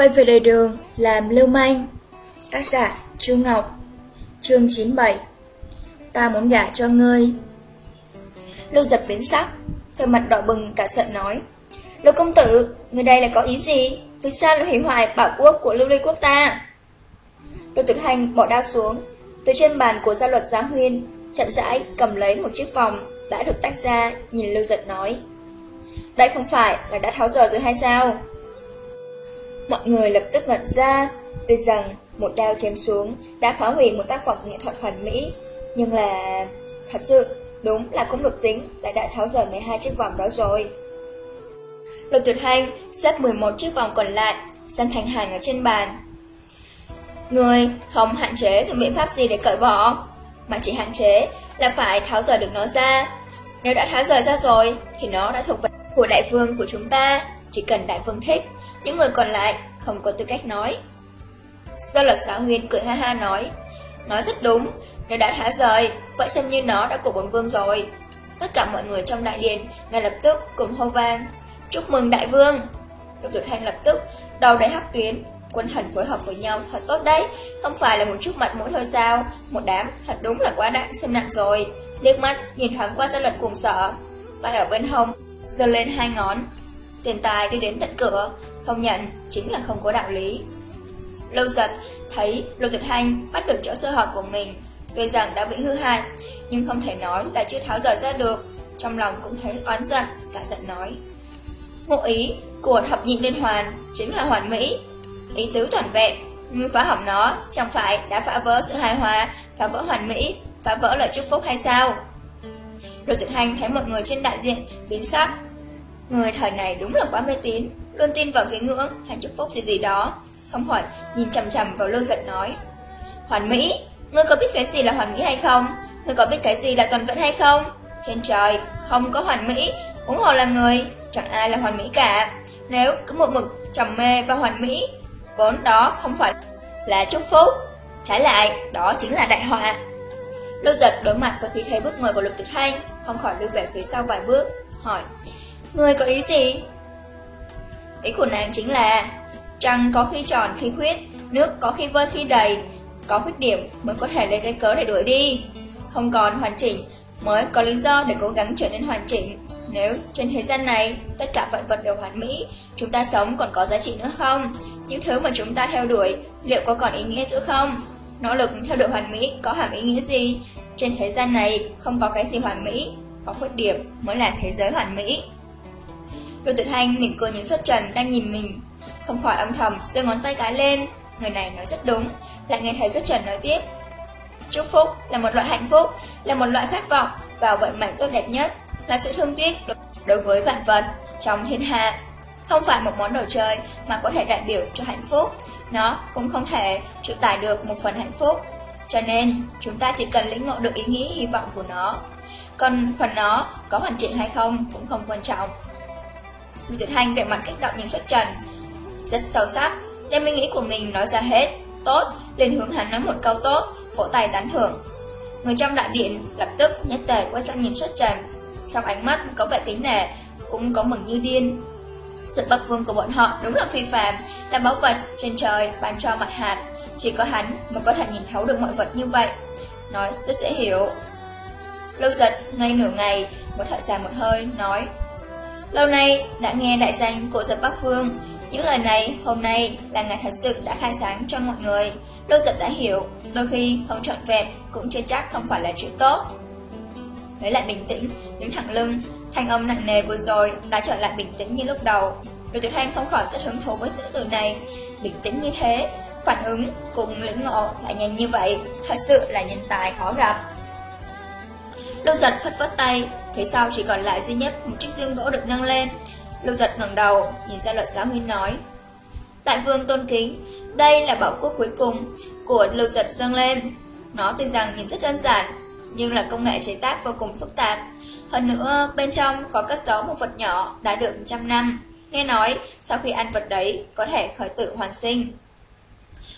Quay về đời đường làm lưu manh. Tác giả Chu Ngọc. Chương 97 Ta muốn gả cho ngươi. Lưu giật biến sắc Về mặt đỏ bừng cả giận nói. Lưu công tử, người đây là có ý gì? Vì sao lại hủy hoại bảo quốc của lưu ly quốc ta? Lưu tuyệt hành bỏ đao xuống. Từ trên bàn của gia luật giá huyên Chậm rãi cầm lấy một chiếc vòng Đã được tách ra Nhìn lưu giật nói. Đây không phải là đã tháo giờ rồi hay sao? Mọi người lập tức ngẩn ra, tuy rằng một đao chém xuống đã phá hủy một tác phẩm nghệ thuật hoàn mỹ, nhưng là... thật sự, đúng là cũng được tính là đã tháo rời 12 chiếc vòng đó rồi. Lục tuyệt hành xếp 11 chiếc vòng còn lại, sang thành hàng ở trên bàn. Người không hạn chế dùng biện pháp gì để cởi bỏ, mà chỉ hạn chế là phải tháo rời được nó ra. Nếu đã tháo rời ra rồi, thì nó đã thuộc về của đại vương của chúng ta, chỉ cần đại vương thích, những người còn lại không có tư cách nói. Do luật xã huyên cười ha ha nói, nói rất đúng, nếu đã thả rời, vậy xem như nó đã của bốn vương rồi. Tất cả mọi người trong đại điện ngay lập tức cùng hô vang, chúc mừng đại vương. Lục tuyệt thanh lập tức, đầu đầy hắc tuyến, quân thần phối hợp với nhau thật tốt đấy, không phải là một chút mặt mũi thôi sao, một đám thật đúng là quá đạn xem nặng rồi. Liếc mắt nhìn thoáng qua gia luật cuồng sợ, tay ở bên hông, giơ lên hai ngón, tiền tài đi đến tận cửa, không nhận chính là không có đạo lý. Lâu giật thấy Lục Tuyệt Hành bắt được chỗ sơ hở của mình, tuy rằng đã bị hư hại, nhưng không thể nói là chưa tháo rời ra được. Trong lòng cũng thấy oán giận, cả giận nói. Ngụ ý của thập nhị liên hoàn chính là hoàn mỹ, ý tứ toàn vẹn, nhưng phá hỏng nó chẳng phải đã phá vỡ sự hài hòa, phá vỡ hoàn mỹ, phá vỡ lời chúc phúc hay sao? Lục Tuyệt Hành thấy mọi người trên đại diện biến sắc. Người thời này đúng là quá mê tín, luôn tin vào cái ngưỡng hay chúc phúc gì gì đó. Không khỏi nhìn chầm chầm vào lưu giật nói. Hoàn mỹ, ngươi có biết cái gì là hoàn mỹ hay không? Ngươi có biết cái gì là toàn vẹn hay không? Trên trời, không có hoàn mỹ, huống hồ là người, chẳng ai là hoàn mỹ cả. Nếu cứ một mực trầm mê và hoàn mỹ, vốn đó không phải là chúc phúc. Trái lại, đó chính là đại họa. Lưu giật đối mặt với khí thế bước người của lục tuyệt thanh, không khỏi lưu về phía sau vài bước, hỏi. Người có ý gì? Ý của nàng chính là, Trăng có khi tròn khi khuyết, Nước có khi vơi khi đầy. Có khuyết điểm mới có thể lấy cái cớ để đuổi đi. Không còn hoàn chỉnh, Mới có lý do để cố gắng trở nên hoàn chỉnh. Nếu trên thế gian này Tất cả vạn vật đều hoàn mỹ, Chúng ta sống còn có giá trị nữa không? Những thứ mà chúng ta theo đuổi, Liệu có còn ý nghĩa nữa không? Nỗ lực theo đuổi hoàn mỹ có hàm ý nghĩa gì? Trên thế gian này không có cái gì hoàn mỹ, Có khuyết điểm mới là thế giới hoàn mỹ. Rồi tuyệt hành mỉm cười nhìn xuất trần đang nhìn mình. Không khỏi âm thầm giơ ngón tay cái lên. Người này nói rất đúng. Lại nghe thấy xuất trần nói tiếp. Chúc phúc là một loại hạnh phúc, Là một loại khát vọng vào vận mệnh tốt đẹp nhất, Là sự thương tiếc đối với vạn vật Trong thiên hạ. Không phải một món đồ chơi mà có thể đại biểu cho hạnh phúc. Nó cũng không thể chịu tải được một phần hạnh phúc. Cho nên, chúng ta chỉ cần lĩnh ngộ được ý nghĩ, hy vọng của nó. Còn phần nó có hoàn chỉnh hay không cũng không quan trọng. Lưu Tuyệt Hành vẻ mặt kích động nhìn xuất trần. Rất sâu sắc. Đem ý nghĩ của mình nói ra hết. Tốt, lên hướng hắn nói một câu tốt. Vỗ tay tán thưởng. Người trong đại điện lập tức nhất tề quay sang nhìn xuất trần. Trong ánh mắt có vẻ tính nề Cũng có mừng như điên. Sự bậc vương của bọn họ đúng là phi phàm Là báu vật trên trời ban cho mặt hạt. Chỉ có hắn mới có thể nhìn thấu được mọi vật như vậy. Nói rất dễ hiểu. Lâu giật ngay nửa ngày Một thở dài một hơi nói Lâu nay đã nghe đại danh của giật Bắc Phương. Những lời này hôm nay là ngày thật sự đã khai sáng cho mọi người. Lâu giật đã hiểu Đôi khi không trọn vẹn cũng chưa chắc không phải là chuyện tốt. Lấy lại bình tĩnh, đứng thẳng lưng Thanh âm nặng nề vừa rồi đã trở lại bình tĩnh như lúc đầu. Đội tiểu thanh không khỏi rất hứng thú với tử từ này. Bình tĩnh như thế Phản ứng cùng lĩnh ngộ lại nhanh như vậy Thật sự là nhân tài khó gặp. Lưu giật phất phất tay, Thế sau chỉ còn lại duy nhất một chiếc dương gỗ được nâng lên. Lưu giật ngẩng đầu, Nhìn ra luật giáo huynh nói, Tại vương tôn kính, Đây là bảo quốc cuối cùng Của lưu giật dâng lên. Nó tuy rằng nhìn rất đơn giản, Nhưng là công nghệ chế tác vô cùng phức tạp. Hơn nữa, bên trong có cất giấu một vật nhỏ Đã được trăm năm. Nghe nói, sau khi ăn vật đấy, Có thể khởi tự hoàn sinh.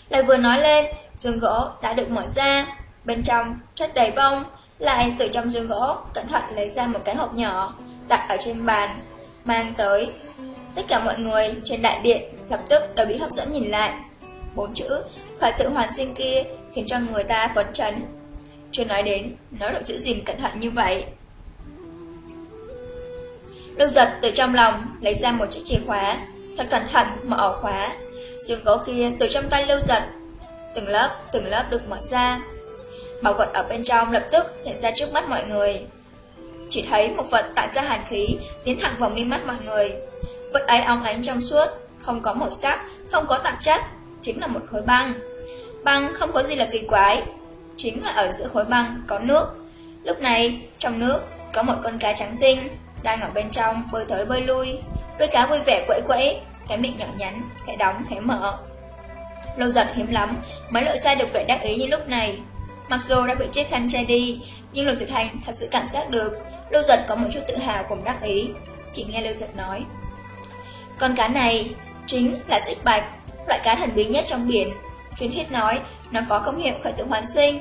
Lại vừa nói lên, Dương gỗ đã được mở ra. Bên trong chất đầy bông lại từ trong dương gỗ cẩn thận lấy ra một cái hộp nhỏ đặt ở trên bàn mang tới tất cả mọi người trên đại điện lập tức đều bị hấp dẫn nhìn lại. Bốn chữ khởi tự hoàn sinh kia khiến cho người ta phấn chấn. Chưa nói đến, nó được giữ gìn cẩn thận như vậy. Lưu giật từ trong lòng lấy ra một chiếc chìa khóa, thật cẩn thận mở ổ khóa. Dương gỗ kia từ trong tay lưu giật, từng lớp, từng lớp được mở ra. Bảo vật ở bên trong lập tức hiện ra trước mắt mọi người. Chỉ thấy một vật tản ra hàn khí tiến thẳng vào mi mắt mọi người. Vật ấy óng ánh trong suốt, không có màu sắc, không có tạp chất, chính là một khối băng. Băng không có gì là kỳ quái, chính là ở giữa khối băng có nước. Lúc này, trong nước có một con cá trắng tinh đang ở bên trong bơi tới bơi lui. Đôi cá vui vẻ quẫy quẫy, cái miệng nhỏ nhắn, khẽ đóng khẽ mở. Lâu giật hiếm lắm mới lộ ra được vẻ đắc ý như lúc này. Mặc dù đã bị chiếc khăn che đi, nhưng Lục Tuyệt Hành thật sự cảm giác được Lưu Giật có một chút tự hào cùng đắc ý. Chỉ nghe Lưu Giật nói. Con cá này chính là xích bạch, loại cá thần bí nhất trong biển. Truyền thiết nói nó có công hiệu khởi tử hoàn sinh.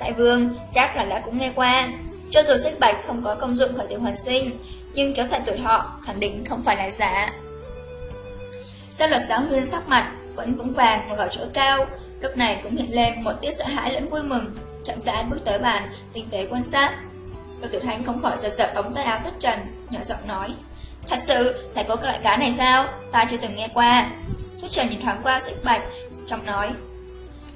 Đại vương chắc là đã cũng nghe qua. Cho dù xích bạch không có công dụng khởi tử hoàn sinh, nhưng kéo dài tuổi thọ khẳng định không phải là giả. Gia luật giáo huyên sắc mặt vẫn vững vàng ngồi ở chỗ cao, lúc này cũng hiện lên một tia sợ hãi lẫn vui mừng, chậm rãi bước tới bàn, tinh tế quan sát. Lục Tiểu Thanh không khỏi giật giật ống tay áo xuất trần, nhỏ giọng nói: "Thật sự, thầy có cái loại cá này sao? Ta chưa từng nghe qua." Xuất trần nhìn thoáng qua sách bạch, trong nói: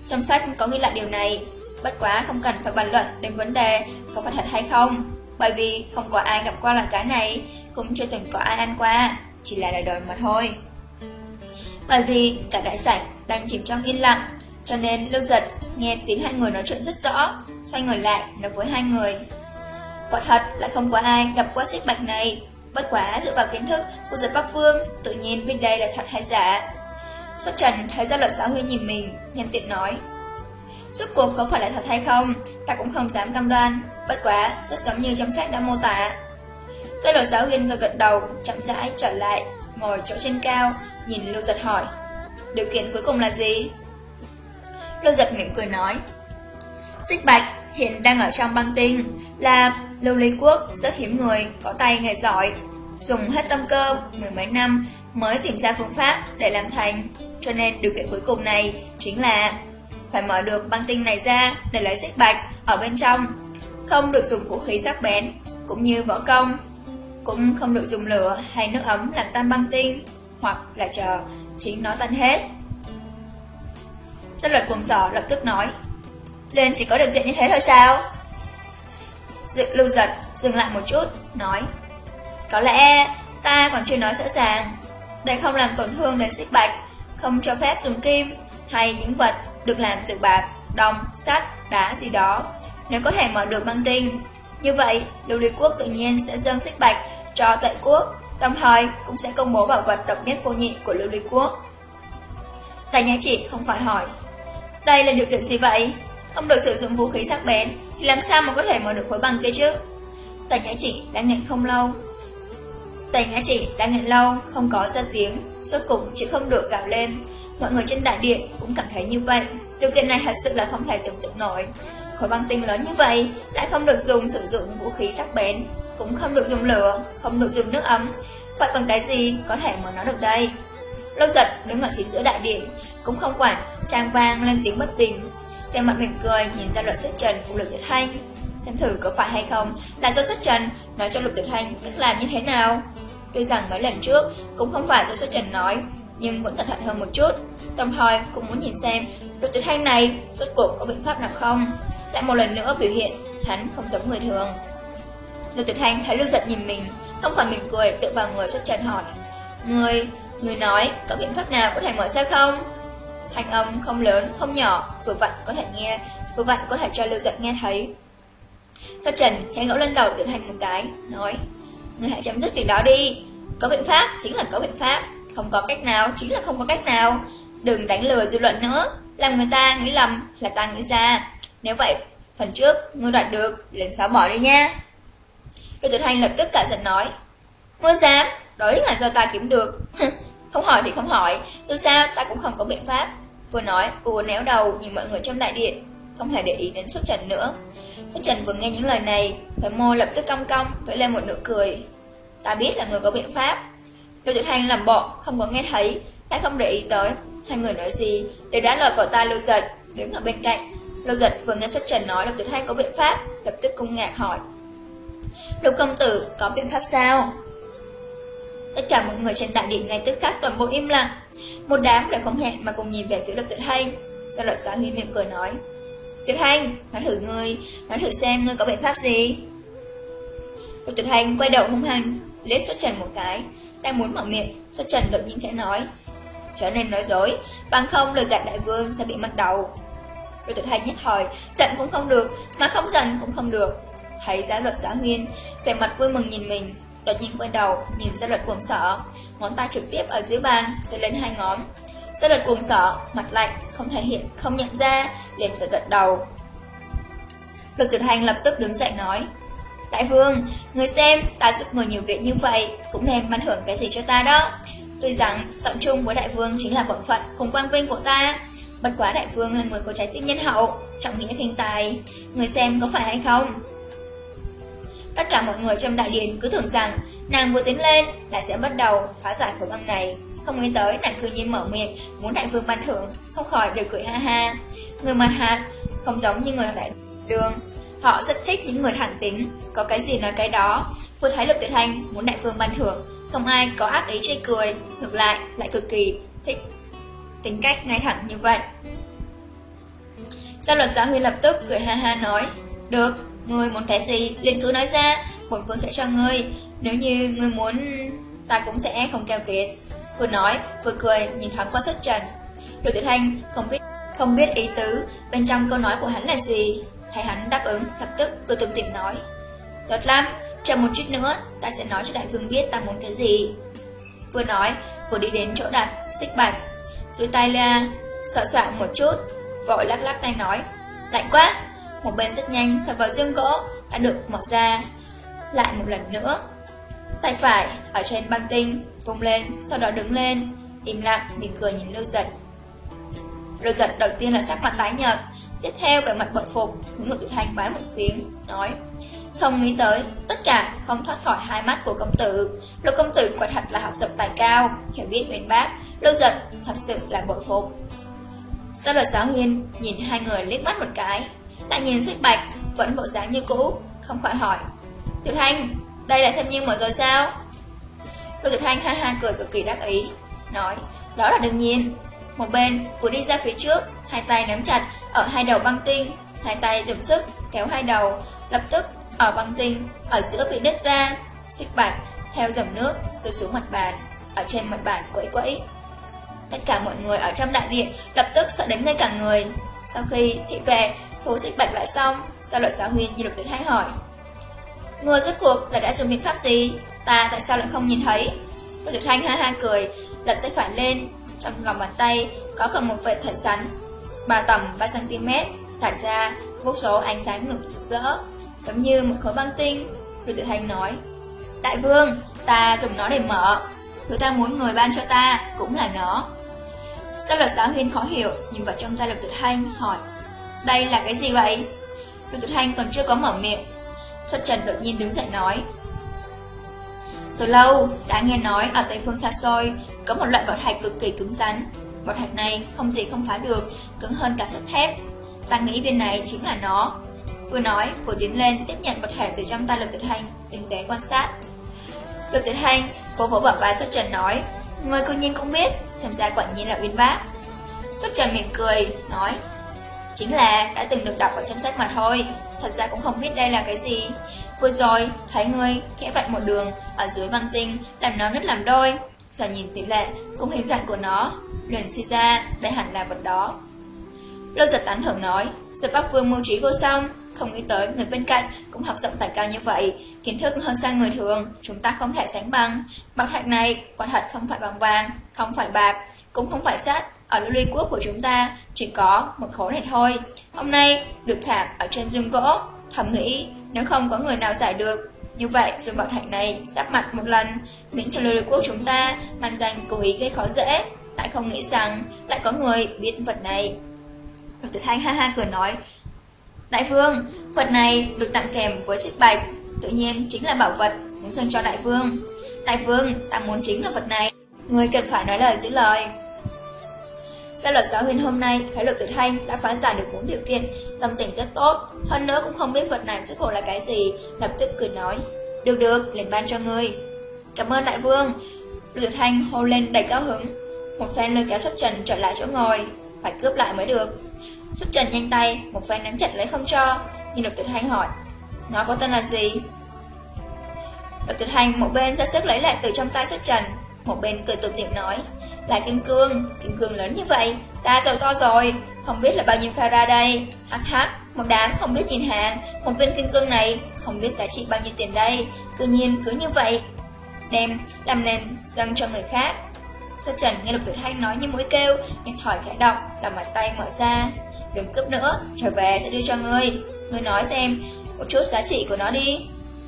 "Trong sách có ghi lại điều này, bất quá không cần phải bàn luận đến vấn đề có phải thật hay không, bởi vì không có ai gặp qua loại cá này, cũng chưa từng có ai ăn qua, chỉ là lời đồn mà thôi." Bởi vì cả đại sảnh đang chìm trong yên lặng, cho nên Lưu Giật nghe tiếng hai người nói chuyện rất rõ, xoay người lại nói với hai người. Quả thật lại không có ai gặp qua xích bạch này, bất quá dựa vào kiến thức của giật Bắc Phương, tự nhiên biết đây là thật hay giả. Xuất Trần thấy ra lợi giáo huy nhìn mình, nhân tiện nói. Suốt cuộc có phải là thật hay không, ta cũng không dám cam đoan, bất quá rất giống như trong sách đã mô tả. Gia luật giáo huyên gật gật đầu, chậm rãi trở lại, ngồi chỗ trên cao, nhìn Lưu Giật hỏi. Điều kiện cuối cùng là gì? Lưu Giật mỉm cười nói. Xích Bạch hiện đang ở trong băng tinh, là lưu ly quốc rất hiếm người, có tay nghề giỏi. Dùng hết tâm cơ, mười mấy năm mới tìm ra phương pháp để làm thành. Cho nên điều kiện cuối cùng này chính là phải mở được băng tinh này ra để lấy xích bạch ở bên trong. Không được dùng vũ khí sắc bén, cũng như võ công. Cũng không được dùng lửa hay nước ấm làm tan băng tinh hoặc là chờ chính nó tan hết. Dân luật cuồng giỏ lập tức nói, lên chỉ có điều kiện như thế thôi sao? Dự lưu giật dừng lại một chút, nói, có lẽ ta còn chưa nói rõ ràng, để không làm tổn thương đến xích bạch, không cho phép dùng kim hay những vật được làm từ bạc, đồng, sắt, đá gì đó, nếu có thể mở được băng tinh. Như vậy, lưu ly quốc tự nhiên sẽ dâng xích bạch cho tệ quốc đồng thời cũng sẽ công bố bảo vật độc nhất vô nhị của lưu ly quốc. Đại nhã chỉ không phải hỏi, đây là điều kiện gì vậy? Không được sử dụng vũ khí sắc bén, thì làm sao mà có thể mở được khối băng kia chứ? tần nhã chỉ đã nghẹn không lâu. tần nhã chỉ đã nghẹn lâu, không có ra tiếng, suốt cùng chỉ không được gạo lên. Mọi người trên đại điện cũng cảm thấy như vậy. Điều kiện này thật sự là không thể tưởng tượng nổi. Khối băng tinh lớn như vậy, lại không được dùng sử dụng vũ khí sắc bén, cũng không được dùng lửa, không được dùng nước ấm. Vậy còn cái gì có thể mở nó được đây? Lâu giật đứng ở chính giữa đại điện, cũng không quản, trang vang lên tiếng bất bình. Về mặt mỉm cười nhìn ra luật xuất trần của lực tuyệt thanh. Xem thử có phải hay không là do xuất trần nói cho lục tuyệt thanh cách làm như thế nào. Tuy rằng mấy lần trước cũng không phải do xuất trần nói, nhưng vẫn cẩn thận hơn một chút. Đồng thời cũng muốn nhìn xem lục tuyệt thanh này suốt cuộc có biện pháp nào không. Lại một lần nữa biểu hiện hắn không giống người thường. lục Tuyệt Thanh thấy Lưu Giật nhìn mình, không khỏi mỉm cười tự vào người xuất trần hỏi. Người, người nói có biện pháp nào có thể mở ra không? Thanh âm không lớn, không nhỏ, vừa vặn có thể nghe, vừa vặn có thể cho Lưu Giật nghe thấy. Xuất trần khẽ ngẫu lên đầu tiến Thanh một cái, nói Người hãy chấm dứt việc đó đi. Có biện pháp chính là có biện pháp, không có cách nào chính là không có cách nào. Đừng đánh lừa dư luận nữa, làm người ta nghĩ lầm là ta nghĩ ra. Nếu vậy, phần trước ngươi đoạt được, liền xóa bỏ đi nha. Rồi Tuyệt Hành lập tức cả giận nói Ngươi dám, đó là do ta kiếm được Không hỏi thì không hỏi Dù sao ta cũng không có biện pháp Vừa nói cô néo đầu nhìn mọi người trong đại điện Không hề để ý đến xuất trần nữa Xuất trần vừa nghe những lời này Phải môi lập tức cong cong Vẫy lên một nụ cười Ta biết là người có biện pháp Lôi Tuyệt Hành làm bộ không có nghe thấy đã không để ý tới. Hai người nói gì đều đã lọt vào tai Lưu Giật, đứng ở bên cạnh. Lưu Giật vừa nghe xuất trần nói lưu tuyệt hành có biện pháp, lập tức cung ngạc hỏi. Lục công tử có biện pháp sao? Tất cả mọi người trên đại điện ngay tức khắc toàn bộ im lặng. Một đám đều không hẹn mà cùng nhìn về phía Lục Tuyệt Hành. Sau luật xã huy miệng cười nói. Tuyệt Hành, nói thử ngươi, nói thử xem ngươi có biện pháp gì. Lục Tuyệt Hành quay đầu hung hăng, lết xuất trần một cái, đang muốn mở miệng, xuất trần đột nhiên khẽ nói. Trở nên nói dối, bằng không lời gạt đại vương sẽ bị mất đầu. Lục Tuyệt Hành nhất thời, giận cũng không được, mà không giận cũng không được. Thấy giá luật xã huyên, vẻ mặt vui mừng nhìn mình, đột nhiên quay đầu, nhìn ra luật cuồng sở, ngón tay trực tiếp ở dưới bàn, rồi lên hai ngón. Gia luật cuồng sở, mặt lạnh, không thể hiện, không nhận ra, liền gật gật đầu. Luật tuyệt hành lập tức đứng dậy nói, Đại vương, người xem, ta giúp người nhiều việc như vậy, cũng nên ban hưởng cái gì cho ta đó. Tuy rằng tận trung với đại vương chính là bổn phận cùng quang vinh của ta, bất quá đại vương là người có trái tim nhân hậu, trọng nghĩa khinh tài, người xem có phải hay không? Tất cả mọi người trong đại điện cứ tưởng rằng nàng vừa tiến lên là sẽ bắt đầu phá giải khối băng này. Không nghĩ tới nàng cư nhiên mở miệng muốn đại vương ban thưởng, không khỏi đều cười ha ha. Người mặt hạt không giống như người đại đường. Họ rất thích những người thẳng tính, có cái gì nói cái đó. Vừa thấy Lục Tuyệt Hành muốn đại vương ban thưởng, không ai có ác ý chê cười, ngược lại lại cực kỳ thích tính cách ngay thẳng như vậy. Gia luật giáo huy lập tức cười ha ha nói, được, Ngươi muốn cái gì, liền cứ nói ra, bổn vương sẽ cho ngươi. Nếu như ngươi muốn, ta cũng sẽ không keo kiệt. Vừa nói, vừa cười, nhìn thoáng qua xuất trần. Đội tuyệt hành không biết không biết ý tứ bên trong câu nói của hắn là gì. Thấy hắn đáp ứng, lập tức cười tùm tìm nói. Tốt lắm, chờ một chút nữa, ta sẽ nói cho đại vương biết ta muốn cái gì. Vừa nói, vừa đi đến chỗ đặt, xích bạch. Dưới tay là sợ soạn một chút, vội lắc lắc tay nói. Lạnh quá, một bên rất nhanh sờ vào dương gỗ đã được mở ra lại một lần nữa. Tay phải ở trên băng tinh vùng lên, sau đó đứng lên, im lặng mỉm cười nhìn Lưu Giật. Lưu Giật đầu tiên là sắc mặt tái nhợt, tiếp theo vẻ mặt bội phục, hướng nội tuyệt hành bái một tiếng, nói không nghĩ tới, tất cả không thoát khỏi hai mắt của công tử. Lục công tử quả thật là học rộng tài cao, hiểu biết uyên bác, Lưu Giật thật sự là bội phục. Sau lời giáo huyên nhìn hai người liếc mắt một cái, lại nhìn xích bạch Vẫn bộ dáng như cũ Không khỏi hỏi. Tiểu Thanh Đây là xem như mở rồi sao? Lô tiểu Thanh ha ha cười cực kỳ đắc ý Nói Đó là đương nhiên. Một bên vừa đi ra phía trước Hai tay nắm chặt Ở hai đầu băng tinh Hai tay dùng sức Kéo hai đầu Lập tức Ở băng tinh Ở giữa bị nứt ra. Xích bạch Theo dòng nước Rơi xuống mặt bàn Ở trên mặt bàn quẫy quẫy. Tất cả mọi người ở trong đại điện lập tức sợ đến ngay cả người. Sau khi thị về, hú xích bạch lại xong, sao luật giáo huyên như lục tuyệt hay hỏi. Người rốt cuộc là đã dùng biện pháp gì? Ta tại sao lại không nhìn thấy? Lục tuyệt thanh ha ha cười, lật tay phải lên, trong lòng bàn tay có cầm một vệt thật sắn, bà tầm 3cm, thả ra vô số ánh sáng ngực rực rỡ, giống như một khối băng tinh. Lục tuyệt thanh nói, Đại vương, ta dùng nó để mở, thứ ta muốn người ban cho ta cũng là nó. Sao luật xã huyên khó hiểu, nhìn vào trong tay lục tuyệt thanh, hỏi, đây là cái gì vậy? Lục Tuyệt Hành còn chưa có mở miệng. Xuất Trần đột nhiên đứng dậy nói. Từ lâu, đã nghe nói ở Tây Phương xa xôi có một loại bảo thạch cực kỳ cứng rắn. Bảo thạch này không gì không phá được, cứng hơn cả sắt thép. Ta nghĩ viên này chính là nó. Vừa nói, vừa tiến lên tiếp nhận vật thể từ trong tay Lục Tuyệt Hành, tinh tế quan sát. Lục Tuyệt Hành, vỗ vỗ bảo vai Xuất Trần nói, người cư nhiên cũng biết, xem ra quả nhiên là uyên bác. Xuất Trần mỉm cười, nói, Chính là đã từng được đọc ở trong sách mà thôi. Thật ra cũng không biết đây là cái gì. Vừa rồi, thấy ngươi khẽ vạch một đường Ở dưới băng tinh, Làm nó nứt làm đôi. Giờ nhìn tỷ lệ, cũng hình dạng của nó, Liền suy ra đây hẳn là vật đó. Lô giật tán thưởng nói Giờ Bắc Vương mưu trí vô song, Không nghĩ tới người bên cạnh cũng học rộng tài cao như vậy. Kiến thức hơn xa người thường, Chúng ta không thể sánh bằng. Bạc thạch này quả thật không phải bằng vàng, Không phải bạc, Cũng không phải sắt ở lưu ly quốc của chúng ta chỉ có một khối này thôi. Hôm nay được thả ở trên dương gỗ. Thầm nghĩ nếu không có người nào giải được, như vậy dùng bảo thạch này sắp mặt một lần, miễn cho lưu ly quốc chúng ta mang danh cố ý gây khó dễ. Lại không nghĩ rằng lại có người biết vật này. Lục Tử Thanh ha ha cười nói, Đại vương, vật này được tặng kèm với xích bạch, tự nhiên chính là bảo vật muốn dâng cho đại vương. Đại vương, ta muốn chính là vật này. Người cần phải nói lời giữ lời. Gia luật giáo huyền hôm nay, Thái luật tuyệt Thanh đã phá giải được bốn điều kiện, tâm tình rất tốt, hơn nữa cũng không biết vật này sức khổ là cái gì, lập tức cười nói. Được được, liền ban cho ngươi. Cảm ơn đại vương. luật Tử Thanh hô lên đầy cao hứng. Một phen lôi kéo xuất trần trở lại chỗ ngồi, phải cướp lại mới được. Xuất trần nhanh tay, một phen nắm chặt lấy không cho, nhưng Lục tuyệt Thanh hỏi. Nó có tên là gì? Lục tuyệt Thanh một bên ra sức lấy lại từ trong tay xuất trần, một bên cười tụm tiệm nói. Là kim cương, kim cương lớn như vậy, ta giàu to rồi, không biết là bao nhiêu carat đây. Hắc hắc, một đám không biết nhìn hàng, không viên kim cương này, không biết giá trị bao nhiêu tiền đây, tự nhiên cứ như vậy. Đem, làm nền, dâng cho người khác. Xuất trần nghe lục tử thanh nói như mũi kêu, nghe thỏi khẽ động, làm mặt tay mở ra. Đừng cướp nữa, trở về sẽ đưa cho ngươi. Ngươi nói xem, một chút giá trị của nó đi.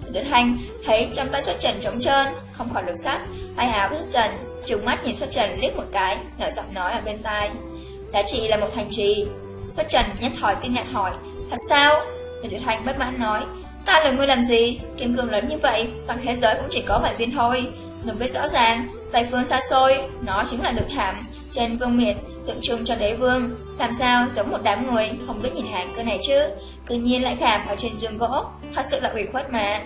Lục tử thanh thấy trong tay xuất trần trống trơn, không khỏi lục sắt, tay áo xuất trần Trừng mắt nhìn Xuất Trần liếc một cái, nở giọng nói ở bên tai. Giá trị là một thành trì. Xuất Trần nhất hỏi kinh ngạc hỏi, thật sao? Trần Tuyệt Thành bất mãn nói, ta là ngươi làm gì? Kim cương lớn như vậy, toàn thế giới cũng chỉ có vài viên thôi. Người biết rõ ràng, Tây phương xa xôi, nó chính là được thảm trên vương miệt tượng trưng cho đế vương. Làm sao giống một đám người không biết nhìn hàng cơ này chứ? Cứ nhiên lại khảm ở trên giường gỗ, thật sự là ủy khuất mà.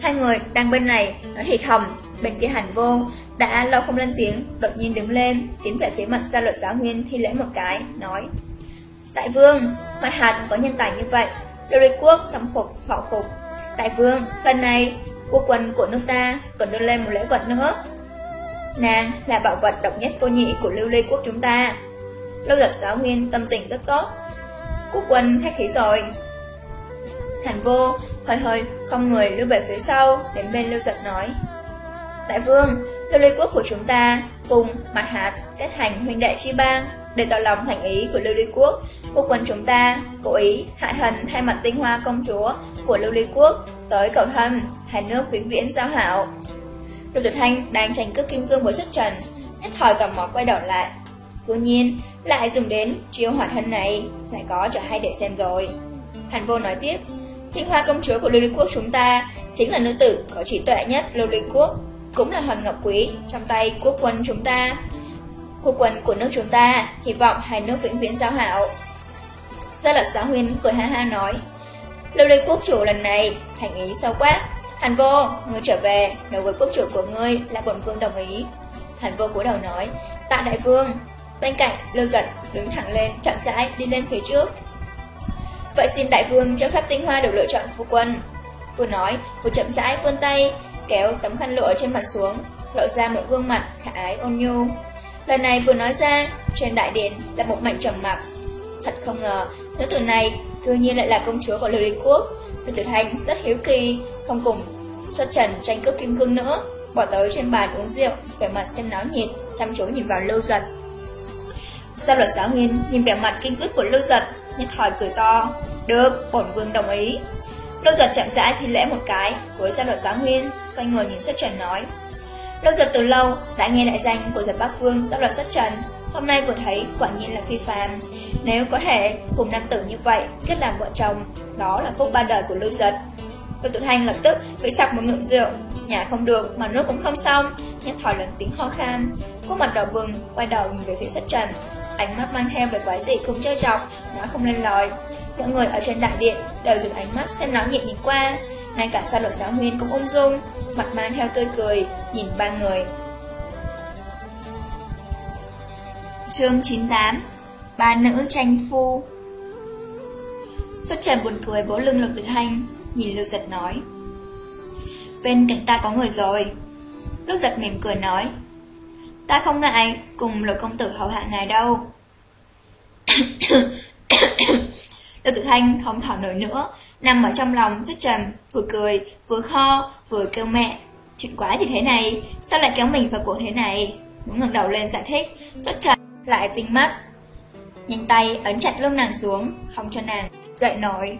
Hai người đang bên này nói thì thầm, bên kia hẳn vô, đã lâu không lên tiếng, đột nhiên đứng lên, tiến về phía mặt gia luật giáo nguyên thi lễ một cái, nói Đại vương, mặt hạt có nhân tài như vậy, lưu ly quốc thâm phục, phỏ phục. Đại vương, lần này, quốc quân của nước ta còn đưa lên một lễ vật nữa. Nàng là bảo vật độc nhất vô nhị của lưu ly quốc chúng ta. Lâu giật giáo nguyên tâm tình rất tốt. Quốc quân khách khí rồi. hàn vô, hơi hơi, không người lưu về phía sau, đến bên lưu giật nói. Đại vương, lưu ly quốc của chúng ta cùng mặt hạt kết thành huynh đệ chi bang để tỏ lòng thành ý của lưu ly quốc. Quốc quân chúng ta cố ý hại hần thay mặt tinh hoa công chúa của lưu ly quốc tới cầu thân, hai nước vĩnh viễn giao hảo. Lưu Tuyệt Thanh đang tranh cướp kim cương với xuất trần, nhất thời tò mò quay đầu lại. Vô nhiên, lại dùng đến chiêu hoạt hân này, lại có trở hay để xem rồi. Hàn vô nói tiếp, Tinh hoa công chúa của lưu ly quốc chúng ta chính là nữ tử có trí tuệ nhất lưu ly quốc cũng là hòn ngọc quý trong tay quốc quân chúng ta. Quốc quân của nước chúng ta, hy vọng hai nước vĩnh viễn giao hảo. Gia lạc giáo huyên cười ha ha nói, Lưu lê quốc chủ lần này, thành ý sâu quá. Hàn vô, ngươi trở về, nói với quốc chủ của ngươi là bổn vương đồng ý. Hàn vô cúi đầu nói, tạ đại vương. Bên cạnh, lưu giật đứng thẳng lên, chậm rãi đi lên phía trước. Vậy xin đại vương cho phép tinh hoa được lựa chọn phu quân. Vừa nói, vừa chậm rãi vươn tay, kéo tấm khăn lụa trên mặt xuống, lộ ra một gương mặt khả ái ôn nhu. Lần này vừa nói ra, trên đại điện là một mảnh trầm mặc. Thật không ngờ, thứ tử này cư nhiên lại là công chúa của Lưu Đình Quốc. Lưu Tử Thanh rất hiếu kỳ, không cùng xuất trần tranh cướp kim cương nữa, bỏ tới trên bàn uống rượu, vẻ mặt xem náo nhiệt, chăm chú nhìn vào Lưu Giật. Gia luật giáo nguyên nhìn vẻ mặt kinh quyết của Lưu Giật, nhất thời cười to. Được, bổn vương đồng ý. Lâu giật chậm rãi thì lễ một cái với ra luật giáo nguyên, xoay người nhìn xuất trần nói. Lâu giật từ lâu đã nghe đại danh của giật Bắc Vương giáo luật xuất trần, hôm nay vừa thấy quả nhiên là phi phàm. Nếu có thể cùng nam tử như vậy kết làm vợ chồng, đó là phúc ba đời của lưu giật. Lưu Tử Thanh lập tức bị sặc một ngụm rượu, nhà không được mà nước cũng không xong, nhất thỏi lớn tiếng ho khan, khuôn mặt đỏ bừng, quay đầu nhìn về phía xuất trần, ánh mắt mang theo về quái gì không chơi chọc, nói không lên lời. Mọi người ở trên đại điện đều dùng ánh mắt xem náo nhiệt nhìn qua Ngay cả sa lộ giáo huyên cũng ung dung Mặt mang theo tươi cười Nhìn ba người Chương 98 Ba nữ tranh phu Xuất trần buồn cười vỗ lưng lục tử thanh Nhìn lưu giật nói Bên cạnh ta có người rồi Lúc giật mỉm cười nói Ta không ngại cùng lục công tử hầu hạ ngài đâu Lưu Tử Thanh không thở nổi nữa, nằm ở trong lòng rất trầm, vừa cười, vừa kho, vừa kêu mẹ. Chuyện quá gì thế này, sao lại kéo mình vào cuộc thế này? Muốn ngẩng đầu lên giải thích, rất trầm, lại tinh mắt. Nhanh tay ấn chặt lưng nàng xuống, không cho nàng dậy nổi.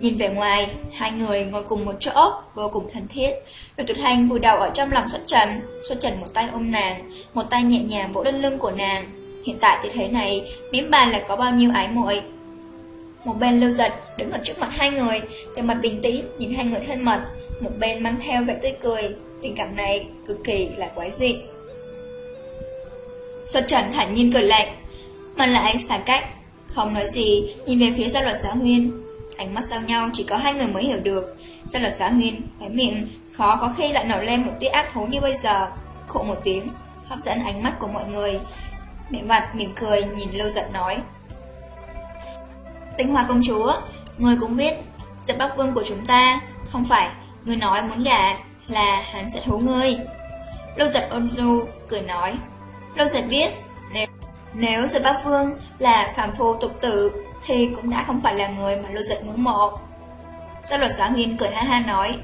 Nhìn về ngoài, hai người ngồi cùng một chỗ, vô cùng thân thiết. Lục Tuyệt Hành vùi đầu ở trong lòng Xuất Trần, Xuất Trần một tay ôm nàng, một tay nhẹ nhàng vỗ lên lưng của nàng. Hiện tại thì thế này, miếng bàn là có bao nhiêu ái muội một bên lưu giật đứng ở trước mặt hai người, Từ mặt bình tĩnh nhìn hai người thân mật, một bên mang theo vẻ tươi cười, tình cảm này cực kỳ là quái dị. Xuất Trần hẳn nhiên cười lạnh, mà lại xa cách, không nói gì, nhìn về phía gia luật giáo huyên. Ánh mắt giao nhau chỉ có hai người mới hiểu được. Gia luật giáo huyên, khóe miệng, khó có khi lại nổi lên một tia ác thú như bây giờ. Khổ một tiếng, hấp dẫn ánh mắt của mọi người. Mẹ mặt mỉm cười nhìn lâu giận nói. Tinh hoa công chúa, người cũng biết, giật bắc vương của chúng ta, không phải, người nói muốn gả là hắn sẽ thú ngươi. Lâu giật ôn du cười nói. Lâu giật biết, nếu, nếu giật bắc vương là phàm phu tục tử, thì cũng đã không phải là người mà lâu giật ngưỡng mộ. Gia luật giáo nghiên cười ha ha nói.